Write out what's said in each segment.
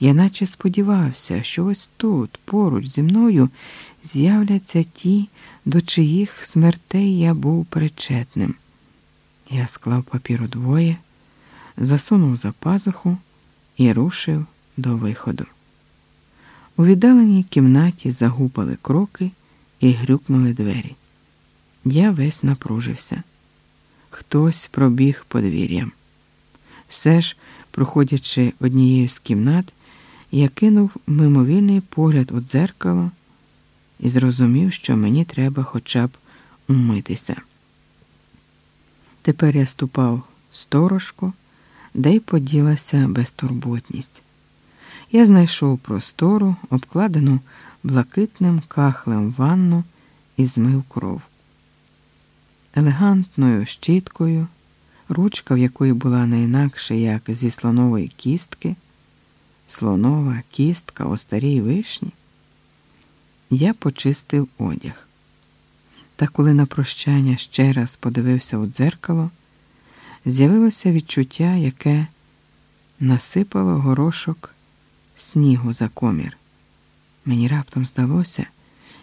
Я наче сподівався, що ось тут, поруч зі мною, з'являться ті, до чиїх смертей я був причетним. Я склав папір удвоє, засунув за пазуху і рушив до виходу. У віддаленій кімнаті загупали кроки і грюкнули двері. Я весь напружився. Хтось пробіг подвір'ям. Все ж, проходячи однією з кімнат, я кинув мимовільний погляд у дзеркало і зрозумів, що мені треба хоча б умитися. Тепер я ступав сторожко, де й поділася безтурботність. Я знайшов простору, обкладену блакитним кахлем ванну і змив кров. Елегантною щіткою, ручка, в якої була не інакше, як зі слонової кістки, слонова кістка у старій вишні, я почистив одяг. Та коли на прощання ще раз подивився у дзеркало, з'явилося відчуття, яке насипало горошок снігу за комір. Мені раптом здалося,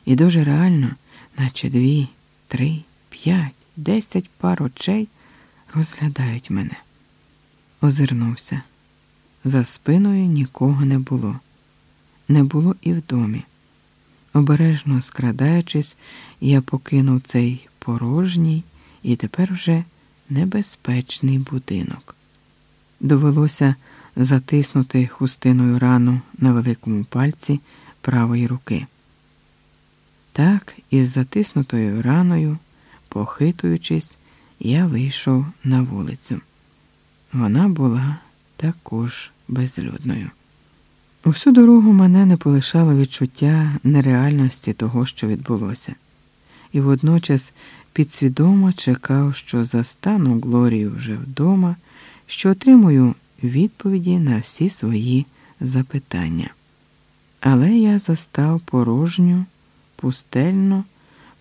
і дуже реально, наче дві, три, п'ять, десять пар очей розглядають мене. Озирнувся. За спиною нікого не було, не було і в домі. Обережно скрадаючись, я покинув цей порожній і тепер вже небезпечний будинок. Довелося затиснути хустиною рану на великому пальці правої руки. Так, із затиснутою раною, похитуючись, я вийшов на вулицю. Вона була також безлюдною. Усю дорогу мене не полишало відчуття нереальності того, що відбулося, і водночас підсвідомо чекав, що застану Глорію вже вдома, що отримую відповіді на всі свої запитання. Але я застав порожню, пустельну,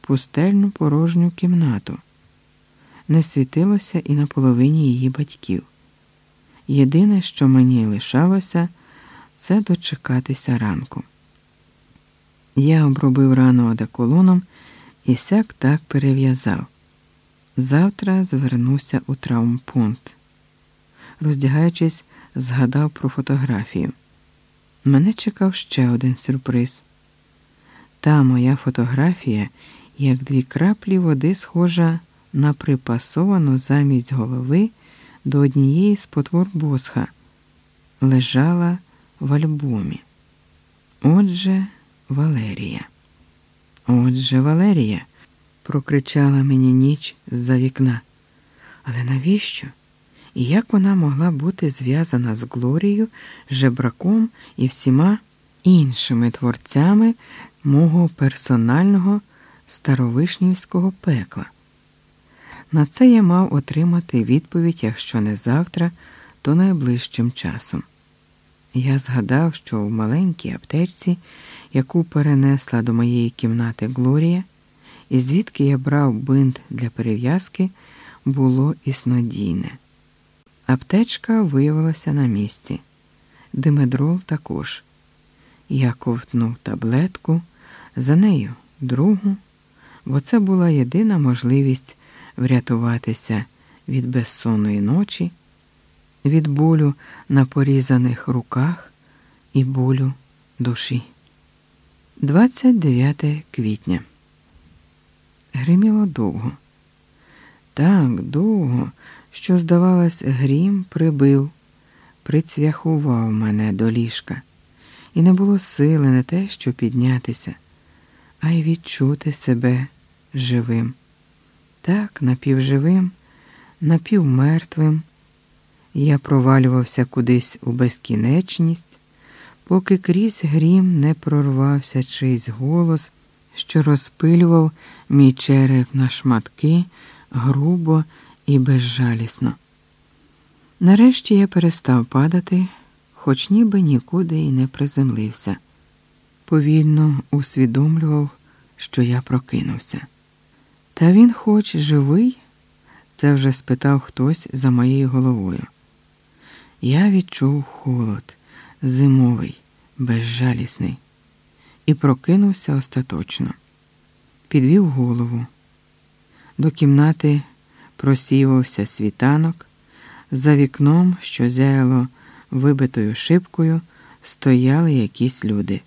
пустельну порожню кімнату. Не світилося і на половині її батьків. Єдине, що мені лишалося, це дочекатися ранку. Я обробив рану одеколоном і сяк так перев'язав. Завтра звернуся у травмпункт. Роздягаючись, згадав про фотографію. Мене чекав ще один сюрприз. Та моя фотографія, як дві краплі води, схожа на припасовану замість голови до однієї з потвор босха, лежала в альбомі. Отже, Валерія. Отже, Валерія, прокричала мені ніч з-за вікна. Але навіщо? І як вона могла бути зв'язана з Глорією, жебраком і всіма іншими творцями мого персонального старовишнівського пекла? На це я мав отримати відповідь, якщо не завтра, то найближчим часом. Я згадав, що в маленькій аптечці, яку перенесла до моєї кімнати Глорія, і звідки я брав бинт для перев'язки, було і снодійне. Аптечка виявилася на місці, димедрол також. Я ковтнув таблетку, за нею другу, бо це була єдина можливість врятуватися від безсонної ночі, від болю на порізаних руках і болю душі. 29 квітня. Гриміло довго. Так довго що, здавалось, грім прибив, прицвяхував мене до ліжка, і не було сили не те, що піднятися, а й відчути себе живим. Так, напівживим, напівмертвим. Я провалювався кудись у безкінечність, поки крізь грім не прорвався чийсь голос, що розпилював мій череп на шматки грубо і безжалісно. Нарешті я перестав падати, хоч ніби нікуди і не приземлився. Повільно усвідомлював, що я прокинувся. Та він, хоч живий, це вже спитав хтось за моєю головою. Я відчув холод, зимовий, безжалісний, і прокинувся остаточно. Підвів голову. До кімнати просівався світанок, за вікном, що зяяло вибитою шибкою, стояли якісь люди.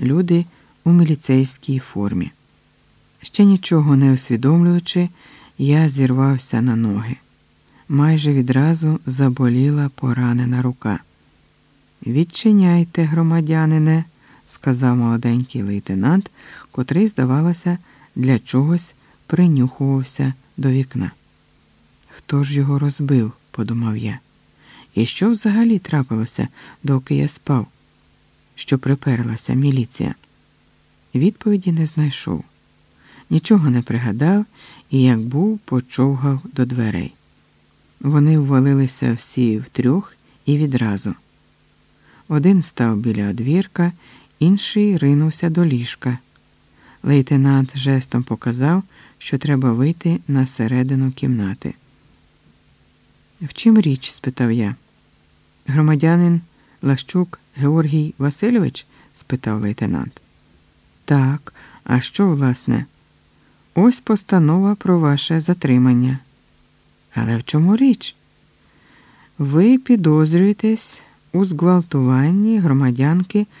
Люди у міліцейській формі. Ще нічого не усвідомлюючи, я зірвався на ноги. Майже відразу заболіла поранена рука. Відчиняйте, громадянине, сказав молоденький лейтенант, котрий, здавалося, для чогось принюхувався до вікна. Хто ж його розбив, подумав я. І що взагалі трапилося, доки я спав? Що приперлася міліція? Відповіді не знайшов. Нічого не пригадав і, як був, почовгав до дверей. Вони ввалилися всі втрьох і відразу. Один став біля одвірка, інший ринувся до ліжка. Лейтенант жестом показав, що треба вийти на середину кімнати. В чим річ? спитав я. Громадянин Лащук Георгій Васильович? спитав лейтенант. Так, а що, власне? Ось постанова про ваше затримання. Але в чому річ? Ви підозрюєтесь у зґвалтуванні громадянки